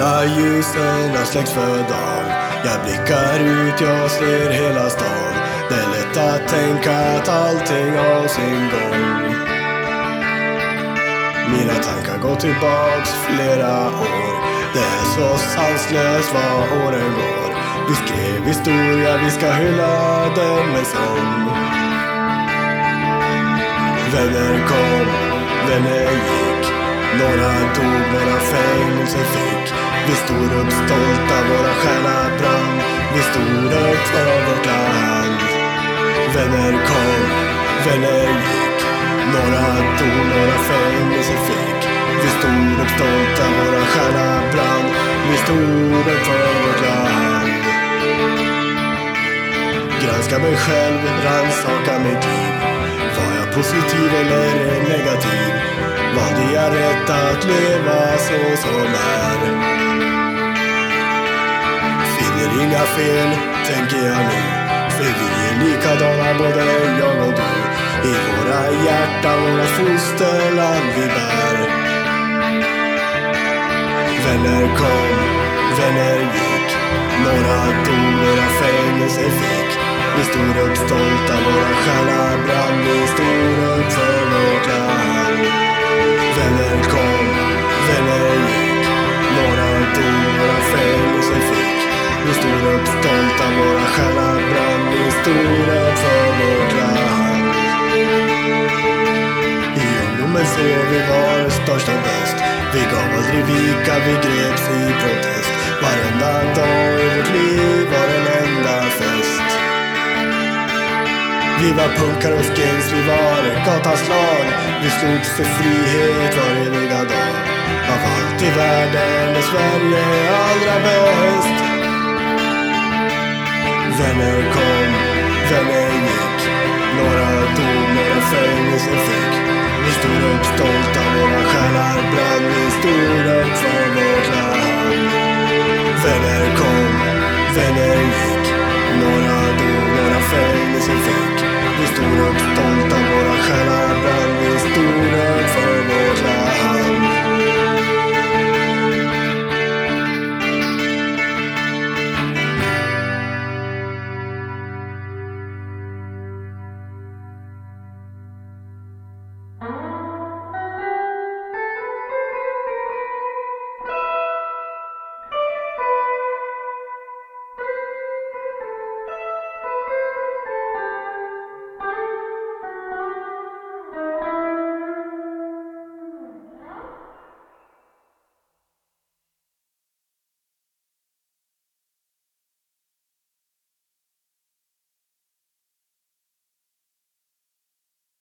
Alla ljusen har släckts för dagen. Jag blickar ut, jag ser hela stan. Det är lätt att tänka att allting har sin gång. Mina tankar går tillbaks flera år. Det är så sanslöst vad åren går. Vi skrev historia, vi ska hylla den med sång. Vänner kom, vänner gick. Några dog, några fängelse fick. Vi stod upp stolta, våra själar brann. Vi stod upp för vårt land. Vänner kom, vänner gick. Några dog, några fängelse fick. Vi stod upp stolta, våra själar brann. Vi stod upp för vårt land. Granska mig själv, rannsaka mitt liv. Var jag positiv eller negativ? Valde jag rätt att leva så som är? Finner fel, tänker jag nu. För vi är likadana både jag och du. I våra hjärtan, våra fosterland vi bär. Vänner kom, vänner gick. Några dog, några fängelse fick. Vi stod upp stolta, våra själar brann. Vi stod upp för vårt land. Vänner kom, utan våra själar brann. historien för vårt land. I ungdomen såg vi var störst och bäst. Vi gav aldrig vika, vi greps i protest. Varenda dag i vårt liv var en enda fest. Vi var punkar och skins, vi var gatans lag. Vi slogs för frihet varje dag. Av allt i världen är Sverige allra bäst. Vänner kom, vänner gick. Några dog, några fängelser fick. Vi stod upp stolta, våra själar brann. Vi stod upp för vårt land. Vänner kom, vänner gick. Några dog, några fängelser fick. Vi stod upp stolta, våra själar brann.